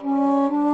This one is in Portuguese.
Música